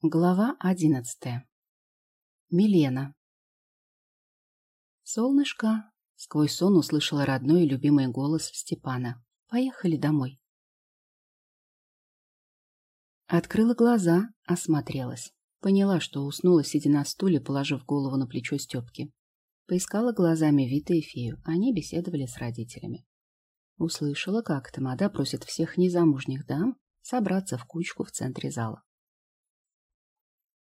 Глава одиннадцатая. Милена. «Солнышко!» — сквозь сон услышала родной и любимый голос Степана. «Поехали домой». Открыла глаза, осмотрелась. Поняла, что уснула, сидя на стуле, положив голову на плечо Степки. Поискала глазами Вита и Фею. Они беседовали с родителями. Услышала, как Тамада просит всех незамужних дам собраться в кучку в центре зала.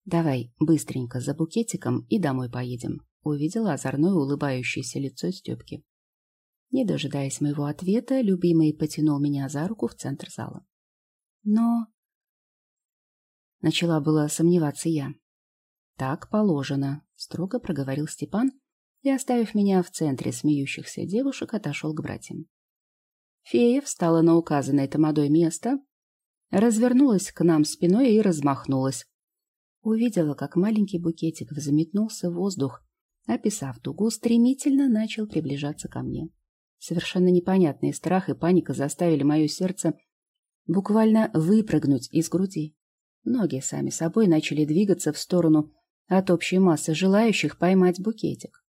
«Давай быстренько за букетиком и домой поедем», — увидела озорное улыбающееся лицо Степки. Не дожидаясь моего ответа, любимый потянул меня за руку в центр зала. Но... Начала было сомневаться я. «Так положено», — строго проговорил Степан и, оставив меня в центре смеющихся девушек, отошел к братьям. Фея встала на указанное тамадой место, развернулась к нам спиной и размахнулась, Увидела, как маленький букетик взметнулся в воздух, описав дугу, стремительно начал приближаться ко мне. Совершенно непонятные страх и паника заставили мое сердце буквально выпрыгнуть из груди. Ноги сами собой начали двигаться в сторону от общей массы желающих поймать букетик.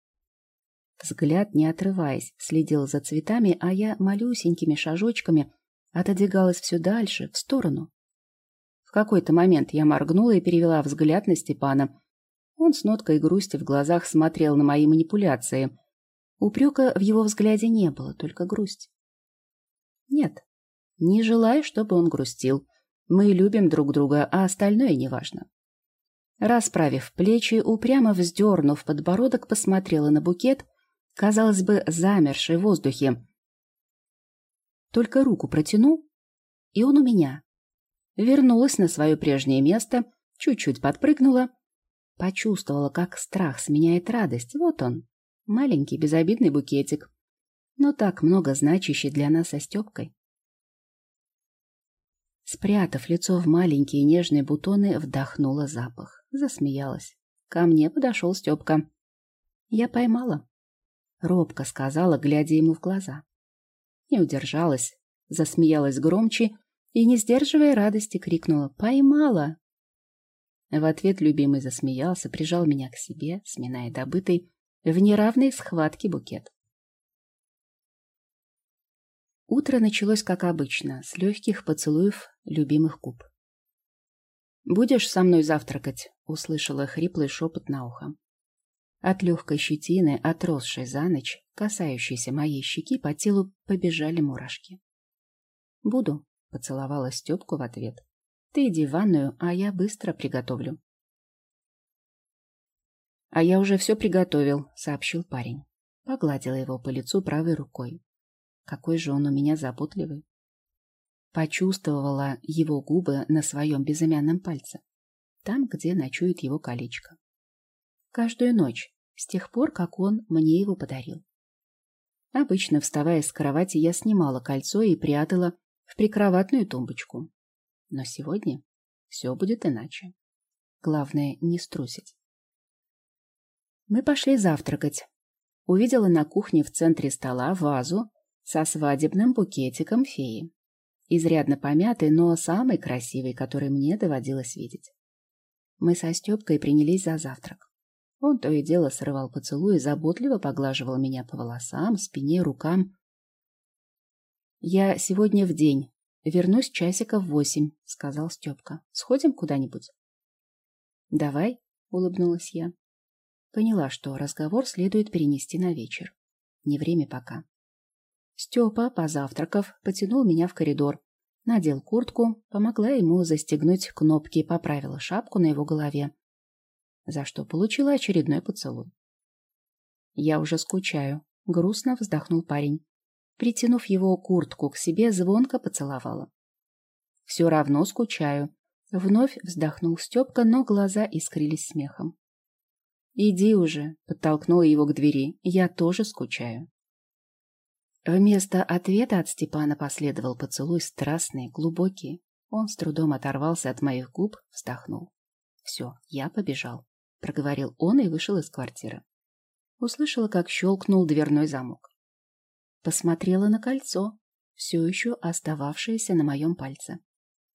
Взгляд, не отрываясь, следил за цветами, а я малюсенькими шажочками отодвигалась все дальше, в сторону. В какой-то момент я моргнула и перевела взгляд на Степана. Он с ноткой грусти в глазах смотрел на мои манипуляции. Упрека в его взгляде не было, только грусть. Нет, не желаю, чтобы он грустил. Мы любим друг друга, а остальное неважно. Расправив плечи, упрямо вздернув подбородок, посмотрела на букет, казалось бы, замерший в воздухе. Только руку протяну, и он у меня вернулась на свое прежнее место, чуть-чуть подпрыгнула, почувствовала, как страх сменяет радость. Вот он, маленький безобидный букетик, но так много значащий для нас со Степкой. Спрятав лицо в маленькие нежные бутоны, вдохнула запах, засмеялась. Ко мне подошел Степка. Я поймала. Робко сказала, глядя ему в глаза. Не удержалась, засмеялась громче и, не сдерживая радости, крикнула «Поймала!». В ответ любимый засмеялся, прижал меня к себе, сминая добытый в неравной схватке букет. Утро началось, как обычно, с легких поцелуев любимых губ. «Будешь со мной завтракать?» — услышала хриплый шепот на ухо. От легкой щетины, отросшей за ночь, касающейся моей щеки, по телу побежали мурашки. «Буду», Поцеловала Степку в ответ. Ты иди в ванную, а я быстро приготовлю. А я уже все приготовил, сообщил парень. Погладила его по лицу правой рукой. Какой же он у меня заботливый. Почувствовала его губы на своем безымянном пальце. Там, где ночует его колечко. Каждую ночь, с тех пор, как он мне его подарил. Обычно, вставая с кровати, я снимала кольцо и прятала в прикроватную тумбочку. Но сегодня все будет иначе. Главное, не струсить. Мы пошли завтракать. Увидела на кухне в центре стола вазу со свадебным букетиком феи. Изрядно помятый, но самый красивый, который мне доводилось видеть. Мы со Степкой принялись за завтрак. Он то и дело срывал поцелуй и заботливо поглаживал меня по волосам, спине, рукам, «Я сегодня в день. Вернусь часика в восемь», — сказал Степка. «Сходим куда-нибудь?» «Давай», — улыбнулась я. Поняла, что разговор следует перенести на вечер. Не время пока. Степа, позавтракав, потянул меня в коридор. Надел куртку, помогла ему застегнуть кнопки и поправила шапку на его голове, за что получила очередной поцелуй. «Я уже скучаю», — грустно вздохнул парень притянув его куртку к себе, звонко поцеловала. «Все равно скучаю», — вновь вздохнул Степка, но глаза искрились смехом. «Иди уже», — подтолкнула его к двери, — «я тоже скучаю». Вместо ответа от Степана последовал поцелуй страстный, глубокий. Он с трудом оторвался от моих губ, вздохнул. «Все, я побежал», — проговорил он и вышел из квартиры. Услышала, как щелкнул дверной замок. Посмотрела на кольцо, все еще остававшееся на моем пальце.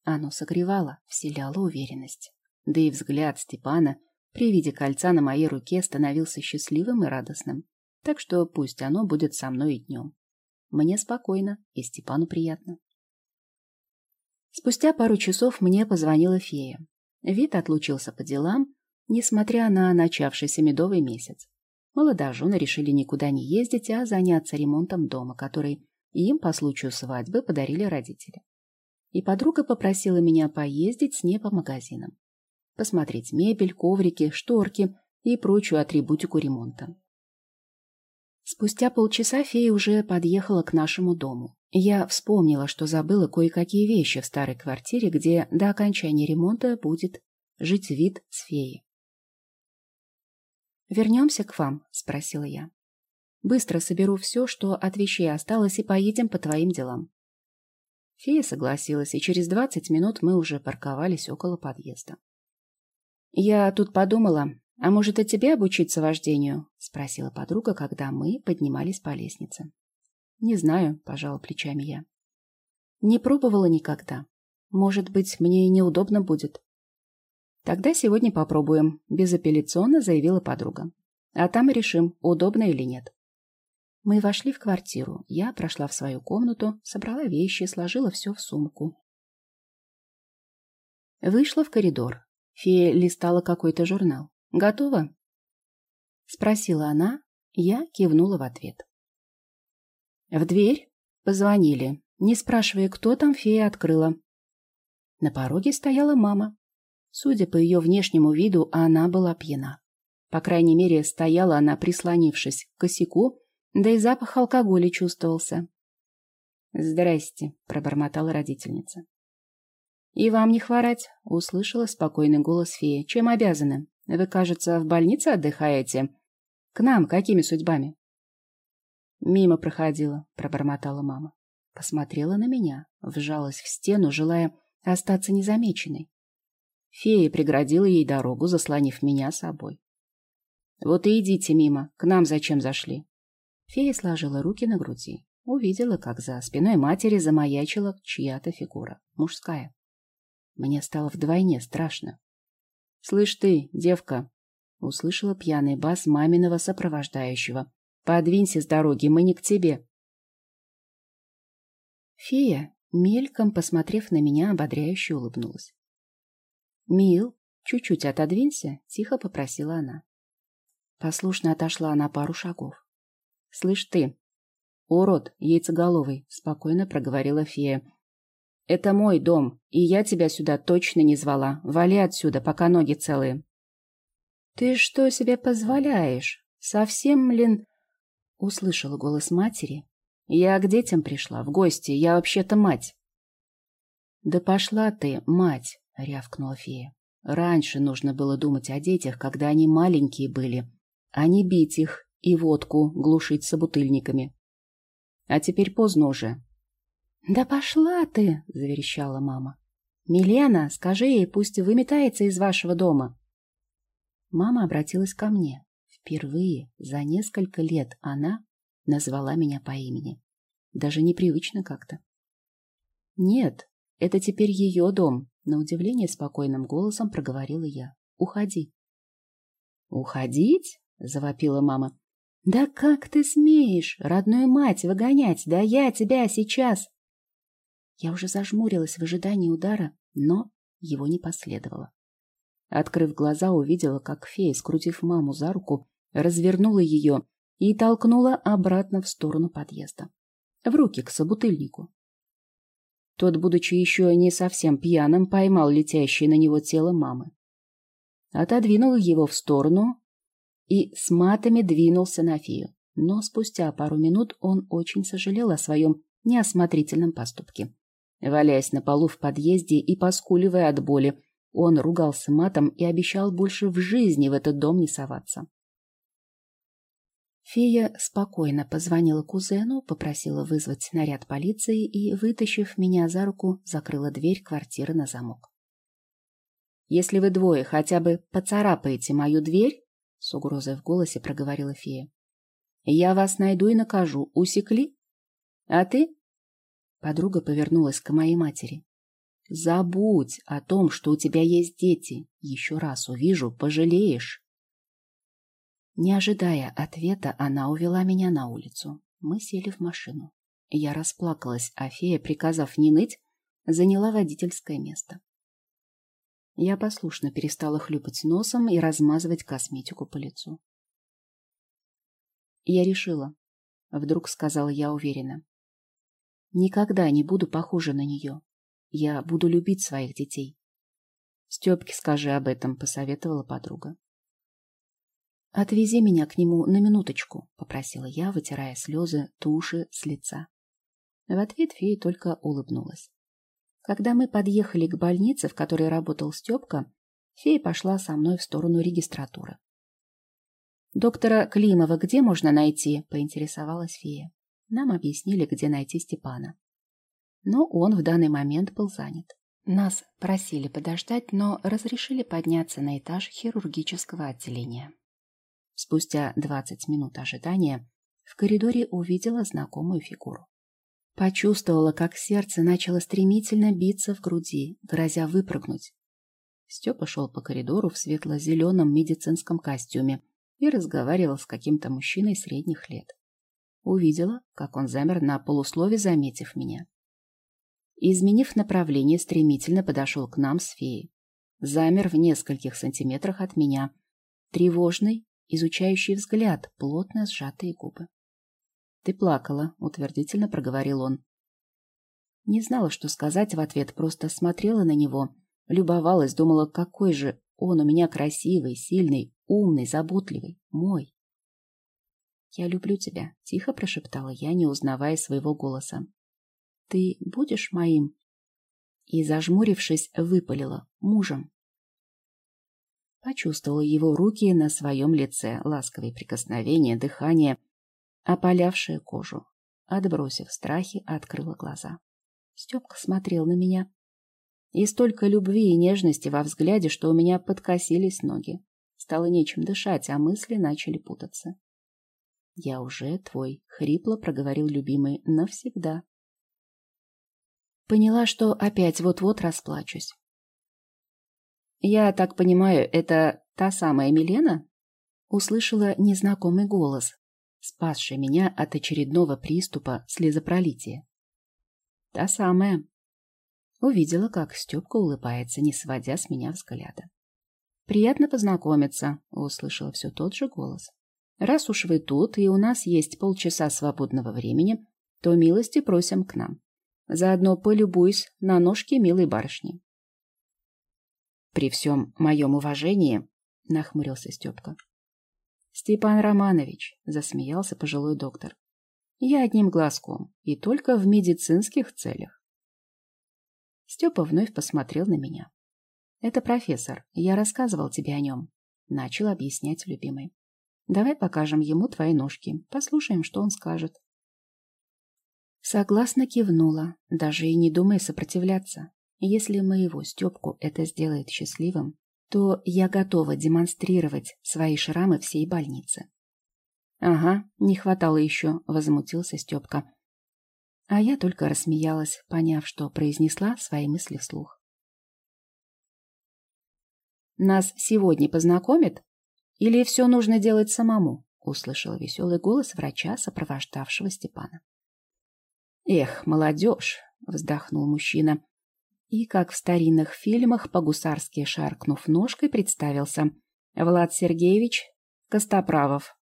Оно согревало, вселяло уверенность. Да и взгляд Степана при виде кольца на моей руке становился счастливым и радостным. Так что пусть оно будет со мной и днем. Мне спокойно, и Степану приятно. Спустя пару часов мне позвонила фея. Вид отлучился по делам, несмотря на начавшийся медовый месяц. Молодожены решили никуда не ездить, а заняться ремонтом дома, который им по случаю свадьбы подарили родители. И подруга попросила меня поездить с ней по магазинам. Посмотреть мебель, коврики, шторки и прочую атрибутику ремонта. Спустя полчаса фея уже подъехала к нашему дому. Я вспомнила, что забыла кое-какие вещи в старой квартире, где до окончания ремонта будет жить вид с феей. «Вернемся к вам?» — спросила я. «Быстро соберу все, что от вещей осталось, и поедем по твоим делам». Фея согласилась, и через двадцать минут мы уже парковались около подъезда. «Я тут подумала, а может и тебе обучиться вождению?» — спросила подруга, когда мы поднимались по лестнице. «Не знаю», — пожала плечами я. «Не пробовала никогда. Может быть, мне и неудобно будет. Тогда сегодня попробуем, безапелляционно заявила подруга. А там решим, удобно или нет. Мы вошли в квартиру. Я прошла в свою комнату, собрала вещи, сложила все в сумку. Вышла в коридор. Фея листала какой-то журнал. «Готово?» Спросила она. Я кивнула в ответ. В дверь позвонили. Не спрашивая, кто там, фея открыла. На пороге стояла мама. Судя по ее внешнему виду, она была пьяна. По крайней мере, стояла она, прислонившись к косяку, да и запах алкоголя чувствовался. «Здрасте», — пробормотала родительница. «И вам не хворать», — услышала спокойный голос феи. «Чем обязаны? Вы, кажется, в больнице отдыхаете? К нам какими судьбами?» «Мимо проходила», — пробормотала мама. Посмотрела на меня, вжалась в стену, желая остаться незамеченной. Фея преградила ей дорогу, заслонив меня собой. «Вот и идите мимо. К нам зачем зашли?» Фея сложила руки на груди. Увидела, как за спиной матери замаячила чья-то фигура. Мужская. Мне стало вдвойне страшно. «Слышь ты, девка!» Услышала пьяный бас маминого сопровождающего. «Подвинься с дороги, мы не к тебе!» Фея, мельком посмотрев на меня, ободряюще улыбнулась. «Мил, чуть-чуть отодвинься», — тихо попросила она. Послушно отошла на пару шагов. «Слышь ты, урод яйцеголовый», — спокойно проговорила фея. «Это мой дом, и я тебя сюда точно не звала. Вали отсюда, пока ноги целые». «Ты что себе позволяешь? Совсем, блин...» Услышала голос матери. «Я к детям пришла, в гости. Я вообще-то мать». «Да пошла ты, мать!» — рявкнула фея. «Раньше нужно было думать о детях, когда они маленькие были, а не бить их и водку глушить собутыльниками. А теперь поздно уже». «Да пошла ты!» — заверещала мама. «Милена, скажи ей, пусть выметается из вашего дома». Мама обратилась ко мне. Впервые за несколько лет она назвала меня по имени. Даже непривычно как-то. Нет, это теперь ее дом, на удивление спокойным голосом проговорила я. «Уходи». «Уходить?» — завопила мама. «Да как ты смеешь родную мать выгонять? Да я тебя сейчас!» Я уже зажмурилась в ожидании удара, но его не последовало. Открыв глаза, увидела, как фея, скрутив маму за руку, развернула ее и толкнула обратно в сторону подъезда. В руки к собутыльнику. Тот, будучи еще не совсем пьяным, поймал летящее на него тело мамы. Отодвинул его в сторону и с матами двинулся на фею. Но спустя пару минут он очень сожалел о своем неосмотрительном поступке. Валяясь на полу в подъезде и поскуливая от боли, он ругался матом и обещал больше в жизни в этот дом не соваться. Фея спокойно позвонила кузену, попросила вызвать наряд полиции и, вытащив меня за руку, закрыла дверь квартиры на замок. «Если вы двое хотя бы поцарапаете мою дверь», — с угрозой в голосе проговорила фея, — «я вас найду и накажу. Усекли? А ты?» Подруга повернулась к моей матери. Забудь о том, что у тебя есть дети. Еще раз увижу, пожалеешь. Не ожидая ответа, она увела меня на улицу. Мы сели в машину. Я расплакалась, а фея, приказав не ныть, заняла водительское место. Я послушно перестала хлюпать носом и размазывать косметику по лицу. Я решила, вдруг сказала я уверенно. Никогда не буду похожа на нее. Я буду любить своих детей. Степке скажи об этом, посоветовала подруга. «Отвези меня к нему на минуточку», — попросила я, вытирая слезы туши с лица. В ответ фея только улыбнулась. Когда мы подъехали к больнице, в которой работал Степка, фея пошла со мной в сторону регистратуры. «Доктора Климова где можно найти?» — поинтересовалась фея. Нам объяснили, где найти Степана. Но он в данный момент был занят. Нас просили подождать, но разрешили подняться на этаж хирургического отделения. Спустя двадцать минут ожидания в коридоре увидела знакомую фигуру. Почувствовала, как сердце начало стремительно биться в груди, грозя выпрыгнуть. Степа шел по коридору в светло-зеленом медицинском костюме и разговаривал с каким-то мужчиной средних лет. Увидела, как он замер на полуслове, заметив меня. Изменив направление, стремительно подошел к нам с феей. Замер в нескольких сантиметрах от меня. Тревожный, изучающий взгляд, плотно сжатые губы. «Ты плакала», — утвердительно проговорил он. Не знала, что сказать в ответ, просто смотрела на него, любовалась, думала, какой же он у меня красивый, сильный, умный, заботливый, мой. «Я люблю тебя», — тихо прошептала я, не узнавая своего голоса. «Ты будешь моим?» И, зажмурившись, выпалила мужем. Почувствовала его руки на своем лице, ласковые прикосновения, дыхание, опалявшее кожу. Отбросив страхи, открыла глаза. Степка смотрел на меня. И столько любви и нежности во взгляде, что у меня подкосились ноги. Стало нечем дышать, а мысли начали путаться. «Я уже твой», — хрипло проговорил любимый, — «навсегда». Поняла, что опять вот-вот расплачусь. «Я так понимаю, это та самая Милена?» Услышала незнакомый голос, спасший меня от очередного приступа слезопролития. «Та самая». Увидела, как Степка улыбается, не сводя с меня взгляда. «Приятно познакомиться», — услышала все тот же голос. «Раз уж вы тут, и у нас есть полчаса свободного времени, то милости просим к нам. Заодно полюбуюсь на ножки милой барышни». «При всем моем уважении», — нахмурился Степка. «Степан Романович», — засмеялся пожилой доктор, — «я одним глазком, и только в медицинских целях». Степа вновь посмотрел на меня. «Это профессор, я рассказывал тебе о нем», — начал объяснять любимый. «Давай покажем ему твои ножки, послушаем, что он скажет». Согласно кивнула, даже и не думая сопротивляться. Если моего Степку это сделает счастливым, то я готова демонстрировать свои шрамы всей больнице. «Ага, не хватало еще», — возмутился Степка. А я только рассмеялась, поняв, что произнесла свои мысли вслух. «Нас сегодня познакомят? Или все нужно делать самому?» — услышала веселый голос врача, сопровождавшего Степана. «Эх, молодежь!» — вздохнул мужчина и, как в старинных фильмах, по-гусарски шаркнув ножкой, представился. Влад Сергеевич Костоправов.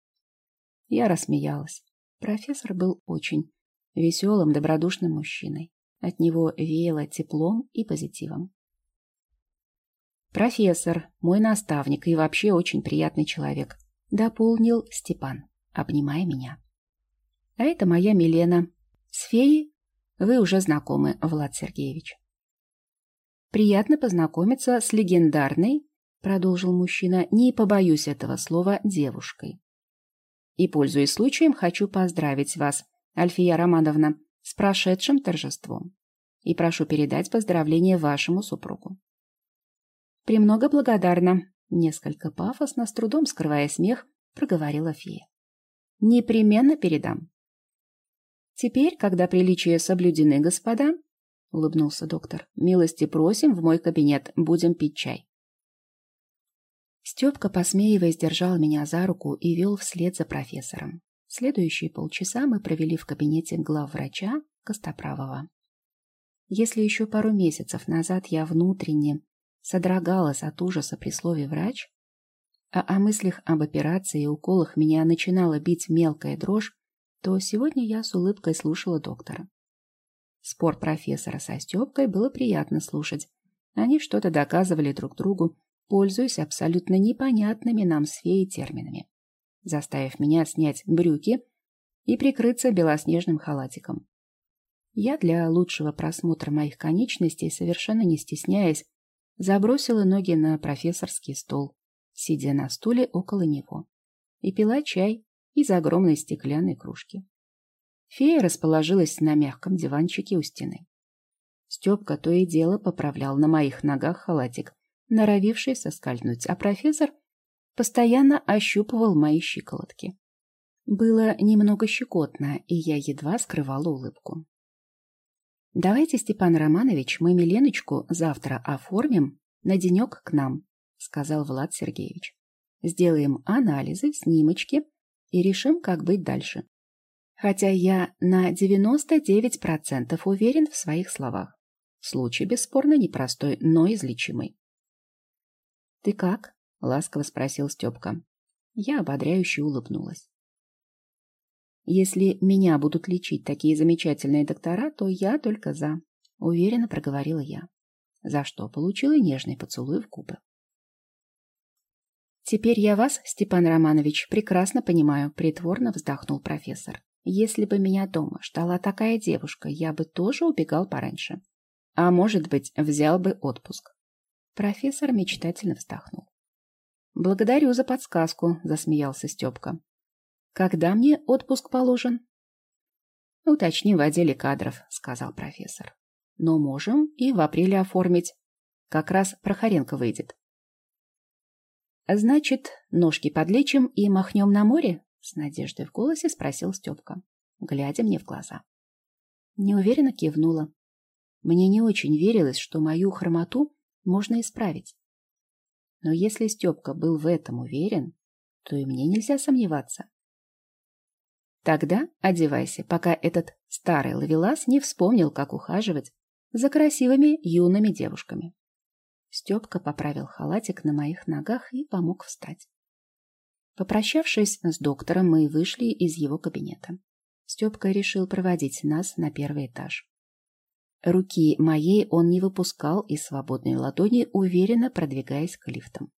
Я рассмеялась. Профессор был очень веселым, добродушным мужчиной. От него веяло теплом и позитивом. «Профессор, мой наставник и вообще очень приятный человек», — дополнил Степан, обнимая меня. «А это моя Милена. С феей вы уже знакомы, Влад Сергеевич». Приятно познакомиться с легендарной, продолжил мужчина, не побоюсь этого слова, девушкой. И, пользуясь случаем, хочу поздравить вас, Альфия Романовна, с прошедшим торжеством. И прошу передать поздравления вашему супругу. Премного благодарна, несколько пафосно, с трудом скрывая смех, проговорила фея. Непременно передам. Теперь, когда приличия соблюдены, господа, улыбнулся доктор. «Милости просим в мой кабинет, будем пить чай». Степка, посмеиваясь, держал меня за руку и вел вслед за профессором. Следующие полчаса мы провели в кабинете главврача Костоправова. Если еще пару месяцев назад я внутренне содрогалась от ужаса при слове «врач», а о мыслях об операции и уколах меня начинала бить мелкая дрожь, то сегодня я с улыбкой слушала доктора. Спор профессора со Степкой было приятно слушать. Они что-то доказывали друг другу, пользуясь абсолютно непонятными нам с феей терминами, заставив меня снять брюки и прикрыться белоснежным халатиком. Я для лучшего просмотра моих конечностей, совершенно не стесняясь, забросила ноги на профессорский стол, сидя на стуле около него, и пила чай из огромной стеклянной кружки. Фея расположилась на мягком диванчике у стены. Степка то и дело поправлял на моих ногах халатик, норовивший соскользнуть, а профессор постоянно ощупывал мои щиколотки. Было немного щекотно, и я едва скрывала улыбку. «Давайте, Степан Романович, мы Миленочку завтра оформим на денек к нам», сказал Влад Сергеевич. «Сделаем анализы, снимочки и решим, как быть дальше. Хотя я на 99% уверен в своих словах. Случай, бесспорно, непростой, но излечимый. «Ты как?» — ласково спросил Степка. Я ободряюще улыбнулась. «Если меня будут лечить такие замечательные доктора, то я только за», — уверенно проговорила я, за что получила нежный поцелуй в губы. «Теперь я вас, Степан Романович, прекрасно понимаю», — притворно вздохнул профессор. «Если бы меня дома ждала такая девушка, я бы тоже убегал пораньше. А может быть, взял бы отпуск. Профессор мечтательно вздохнул. «Благодарю за подсказку», — засмеялся Степка. «Когда мне отпуск положен?» «Уточним в отделе кадров», — сказал профессор. «Но можем и в апреле оформить. Как раз Прохоренко выйдет». «Значит, ножки подлечим и махнем на море?» — с надеждой в голосе спросил Степка, глядя мне в глаза. Неуверенно кивнула. Мне не очень верилось, что мою хромоту можно исправить. Но если Степка был в этом уверен, то и мне нельзя сомневаться. Тогда одевайся, пока этот старый ловелас не вспомнил, как ухаживать за красивыми юными девушками. Степка поправил халатик на моих ногах и помог встать. Попрощавшись с доктором, мы вышли из его кабинета. Степка решил проводить нас на первый этаж. Руки моей он не выпускал из свободной ладони, уверенно продвигаясь к лифтам.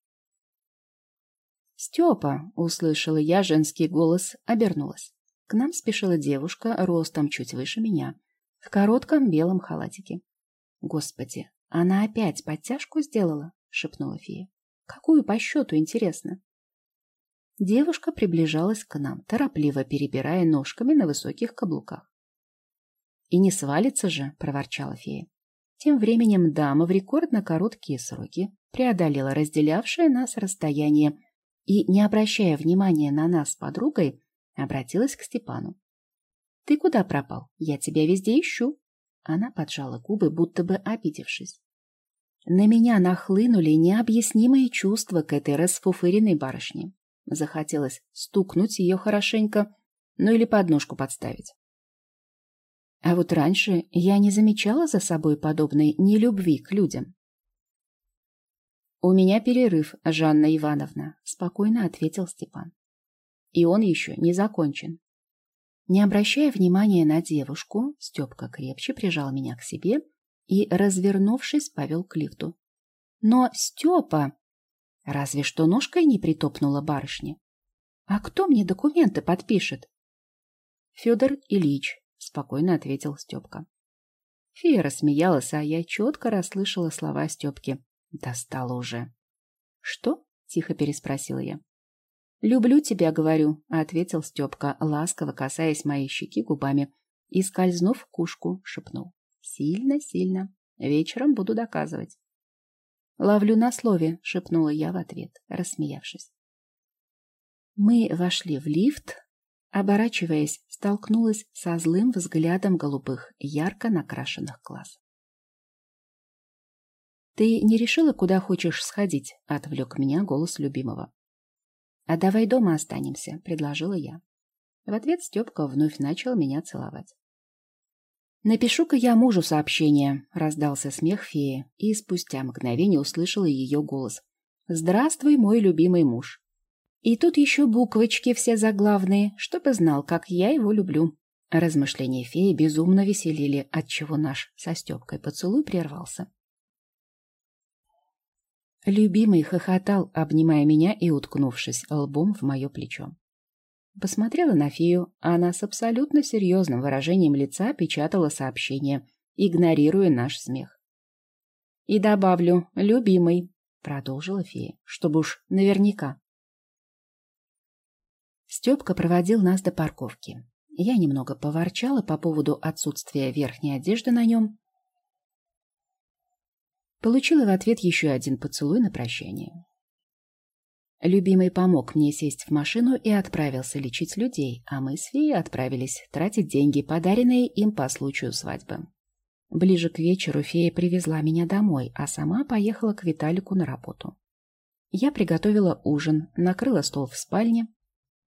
«Степа!» — услышала я женский голос, обернулась. К нам спешила девушка, ростом чуть выше меня, в коротком белом халатике. «Господи, она опять подтяжку сделала?» — шепнула фея. «Какую по счету, интересно?» Девушка приближалась к нам, торопливо перебирая ножками на высоких каблуках. «И не свалится же», — проворчала фея. Тем временем дама в рекордно короткие сроки преодолела разделявшее нас расстояние и, не обращая внимания на нас с подругой, обратилась к Степану. «Ты куда пропал? Я тебя везде ищу». Она поджала губы, будто бы обидевшись. На меня нахлынули необъяснимые чувства к этой расфуфыренной барышне. Захотелось стукнуть ее хорошенько, ну или подножку подставить. А вот раньше я не замечала за собой подобной нелюбви к людям. «У меня перерыв, Жанна Ивановна», — спокойно ответил Степан. «И он еще не закончен». Не обращая внимания на девушку, Степка крепче прижал меня к себе и, развернувшись, повел к лифту. «Но, Степа!» Разве что ножкой не притопнула барышня. «А кто мне документы подпишет?» «Федор Ильич», — спокойно ответил Степка. Фея рассмеялась, а я четко расслышала слова Степки. Достала уже. «Что?» — тихо переспросила я. «Люблю тебя, говорю», — ответил Степка, ласково касаясь моей щеки губами и, скользнув в кушку, шепнул. «Сильно-сильно. Вечером буду доказывать». «Ловлю на слове», — шепнула я в ответ, рассмеявшись. Мы вошли в лифт, Оборачиваясь, столкнулась со злым взглядом голубых, ярко накрашенных глаз. «Ты не решила, куда хочешь сходить?» — отвлек меня голос любимого. «А давай дома останемся», — предложила я. В ответ Степка вновь начал меня целовать. «Напишу-ка я мужу сообщение», — раздался смех феи, и спустя мгновение услышала ее голос. «Здравствуй, мой любимый муж». И тут еще буквочки все заглавные, чтобы знал, как я его люблю. Размышления феи безумно веселили, отчего наш со Степкой поцелуй прервался. Любимый хохотал, обнимая меня и уткнувшись лбом в мое плечо. Посмотрела на фею, а она с абсолютно серьезным выражением лица печатала сообщение, игнорируя наш смех. «И добавлю, любимый», — продолжила фея, — «чтобы уж наверняка». Степка проводил нас до парковки. Я немного поворчала по поводу отсутствия верхней одежды на нем, Получила в ответ еще один поцелуй на прощание. Любимый помог мне сесть в машину и отправился лечить людей, а мы с Фией отправились тратить деньги, подаренные им по случаю свадьбы. Ближе к вечеру фея привезла меня домой, а сама поехала к Виталику на работу. Я приготовила ужин, накрыла стол в спальне,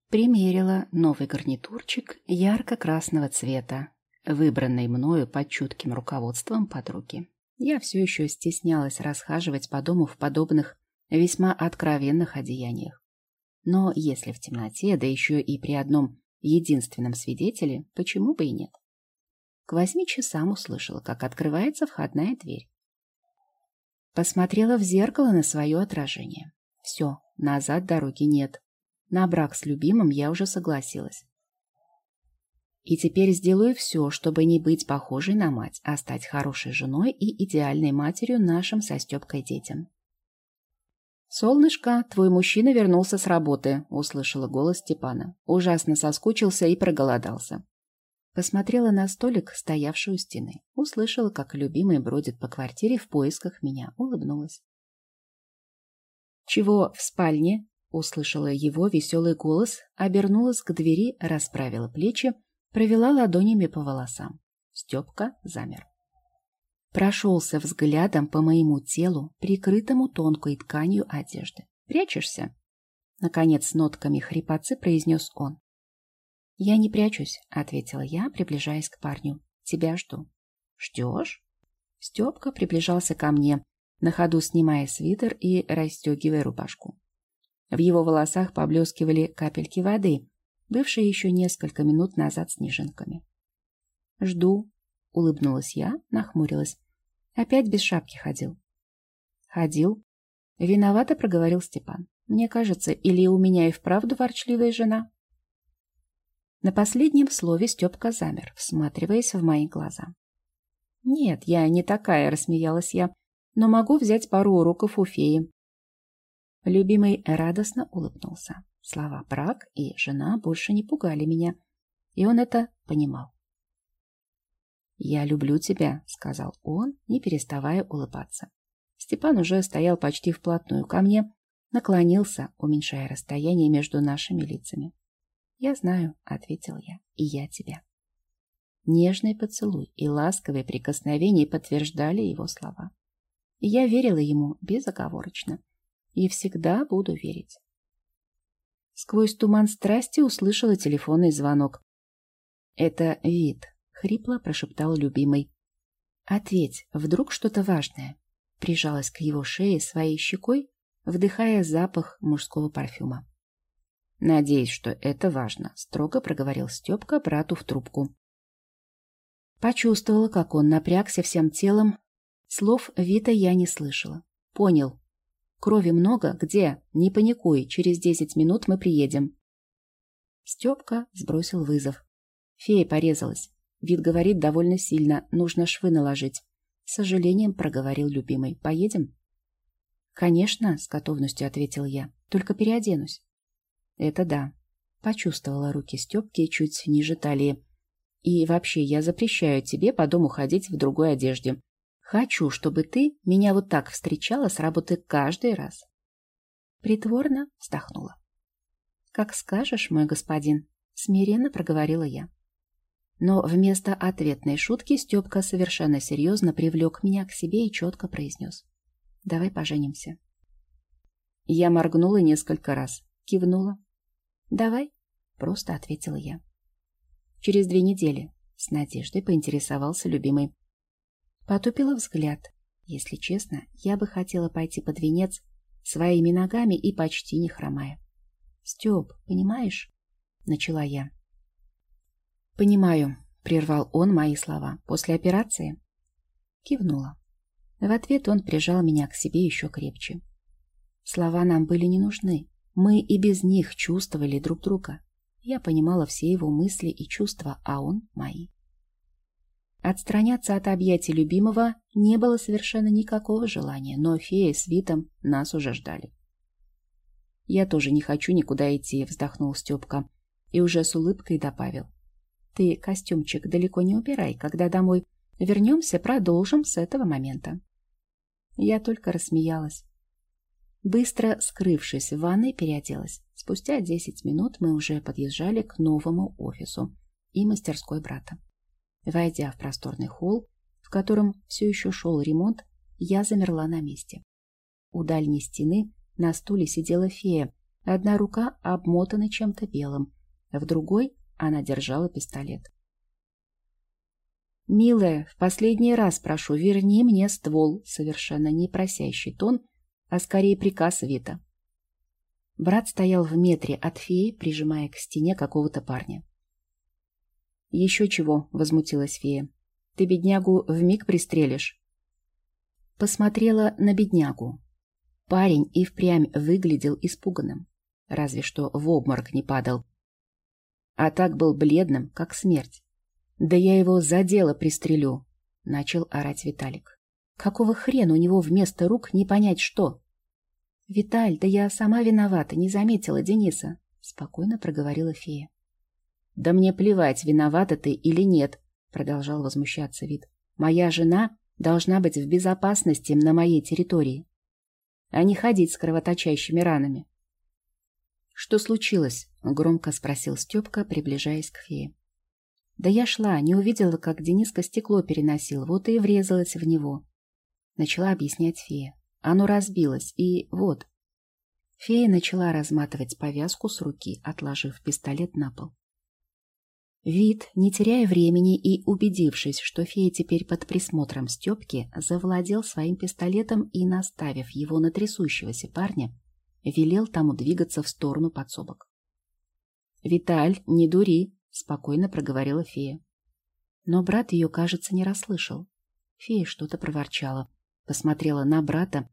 примерила новый гарнитурчик ярко-красного цвета, выбранный мною под чутким руководством подруги. Я все еще стеснялась расхаживать по дому в подобных весьма откровенных одеяниях. Но если в темноте, да еще и при одном единственном свидетеле, почему бы и нет? К восьми часам услышала, как открывается входная дверь. Посмотрела в зеркало на свое отражение. Все, назад дороги нет. На брак с любимым я уже согласилась. И теперь сделаю все, чтобы не быть похожей на мать, а стать хорошей женой и идеальной матерью нашим со Степкой детям. «Солнышко, твой мужчина вернулся с работы», — услышала голос Степана. Ужасно соскучился и проголодался. Посмотрела на столик, стоявший у стены. Услышала, как любимый бродит по квартире в поисках меня. Улыбнулась. «Чего в спальне?» — услышала его веселый голос, обернулась к двери, расправила плечи, Провела ладонями по волосам. Степка замер. Прошелся взглядом по моему телу, прикрытому тонкой тканью одежды. «Прячешься?» Наконец, с нотками хрипотцы произнес он. «Я не прячусь», — ответила я, приближаясь к парню. «Тебя жду». «Ждешь?» Степка приближался ко мне, на ходу снимая свитер и расстегивая рубашку. В его волосах поблескивали капельки воды, бывшие еще несколько минут назад снежинками. «Жду», — улыбнулась я, нахмурилась. «Опять без шапки ходил». «Ходил». Виновато проговорил Степан. «Мне кажется, или у меня и вправду ворчливая жена?» На последнем слове Степка замер, всматриваясь в мои глаза. «Нет, я не такая», — рассмеялась я, «но могу взять пару уроков у феи». Любимый радостно улыбнулся. Слова «брак» и «жена» больше не пугали меня, и он это понимал. «Я люблю тебя», — сказал он, не переставая улыбаться. Степан уже стоял почти вплотную ко мне, наклонился, уменьшая расстояние между нашими лицами. «Я знаю», — ответил я, — «и я тебя». Нежный поцелуй и ласковые прикосновения подтверждали его слова. Я верила ему безоговорочно и всегда буду верить. Сквозь туман страсти услышала телефонный звонок. «Это вид», — хрипло прошептал любимый. «Ответь, вдруг что-то важное?» Прижалась к его шее своей щекой, вдыхая запах мужского парфюма. «Надеюсь, что это важно», — строго проговорил Степка брату в трубку. Почувствовала, как он напрягся всем телом. Слов Вита я не слышала. Понял, Крови много? Где? Не паникуй, через десять минут мы приедем. Степка сбросил вызов. Фея порезалась. Вид говорит довольно сильно, нужно швы наложить. С сожалением проговорил любимый. Поедем? Конечно, с готовностью ответил я. Только переоденусь. Это да. Почувствовала руки Степки чуть ниже талии. И вообще, я запрещаю тебе по дому ходить в другой одежде. Хочу, чтобы ты меня вот так встречала с работы каждый раз. Притворно вздохнула. Как скажешь, мой господин, смиренно проговорила я. Но вместо ответной шутки Степка совершенно серьезно привлек меня к себе и четко произнес. Давай поженимся. Я моргнула несколько раз, кивнула. Давай, просто ответила я. Через две недели с надеждой поинтересовался любимый. Потупила взгляд. Если честно, я бы хотела пойти под венец своими ногами и почти не хромая. Степ, понимаешь? Начала я. Понимаю, прервал он мои слова. После операции? Кивнула. В ответ он прижал меня к себе еще крепче. Слова нам были не нужны. Мы и без них чувствовали друг друга. Я понимала все его мысли и чувства, а он — мои. Отстраняться от объятий любимого не было совершенно никакого желания, но фея с Витом нас уже ждали. «Я тоже не хочу никуда идти», — вздохнул Степка и уже с улыбкой добавил. «Ты костюмчик далеко не убирай. Когда домой вернемся, продолжим с этого момента». Я только рассмеялась. Быстро скрывшись в ванной, переоделась. Спустя десять минут мы уже подъезжали к новому офису и мастерской брата. Войдя в просторный холл, в котором все еще шел ремонт, я замерла на месте. У дальней стены на стуле сидела фея. Одна рука обмотана чем-то белым, в другой она держала пистолет. «Милая, в последний раз прошу, верни мне ствол», совершенно не просящий тон, а скорее приказ Вита. Брат стоял в метре от феи, прижимая к стене какого-то парня. «Еще чего?» — возмутилась фея. «Ты беднягу вмиг пристрелишь». Посмотрела на беднягу. Парень и впрямь выглядел испуганным. Разве что в обморок не падал. А так был бледным, как смерть. «Да я его за дело пристрелю!» — начал орать Виталик. «Какого хрена у него вместо рук не понять что?» «Виталь, да я сама виновата, не заметила Дениса», — спокойно проговорила фея. «Да мне плевать, виновата ты или нет», — продолжал возмущаться вид. «Моя жена должна быть в безопасности на моей территории, а не ходить с кровоточащими ранами». «Что случилось?» — громко спросил Степка, приближаясь к фее. Да я шла, не увидела, как Дениска стекло переносил, вот и врезалась в него. Начала объяснять фея. Оно разбилось, и вот. Фея начала разматывать повязку с руки, отложив пистолет на пол. Вид, не теряя времени и убедившись, что фея теперь под присмотром Степки, завладел своим пистолетом и, наставив его на трясущегося парня, велел тому двигаться в сторону подсобок. «Виталь, не дури!» — спокойно проговорила фея. Но брат ее, кажется, не расслышал. Фея что-то проворчала, посмотрела на брата.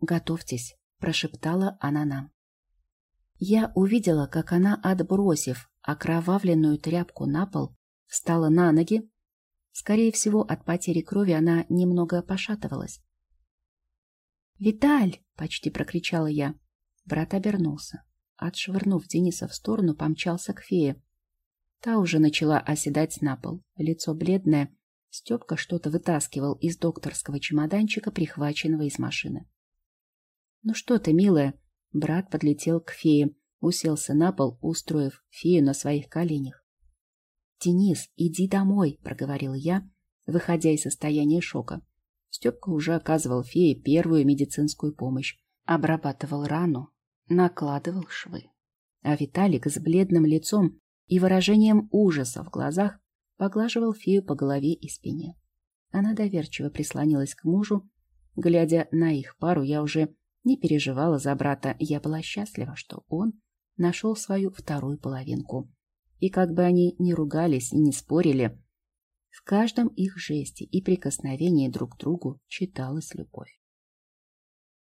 «Готовьтесь», — прошептала она нам. Я увидела, как она, отбросив окровавленную тряпку на пол, встала на ноги. Скорее всего, от потери крови она немного пошатывалась. «Виталь!» — почти прокричала я. Брат обернулся. Отшвырнув Дениса в сторону, помчался к фее. Та уже начала оседать на пол. Лицо бледное. Степка что-то вытаскивал из докторского чемоданчика, прихваченного из машины. «Ну что ты, милая?» Брат подлетел к фее, уселся на пол, устроив фею на своих коленях. «Денис, иди домой», — проговорил я, выходя из состояния шока. Степка уже оказывал фее первую медицинскую помощь, обрабатывал рану, накладывал швы. А Виталик с бледным лицом и выражением ужаса в глазах поглаживал фею по голове и спине. Она доверчиво прислонилась к мужу. Глядя на их пару, я уже не переживала за брата. Я была счастлива, что он нашел свою вторую половинку. И как бы они ни ругались и не спорили, в каждом их жесте и прикосновении друг к другу читалась любовь.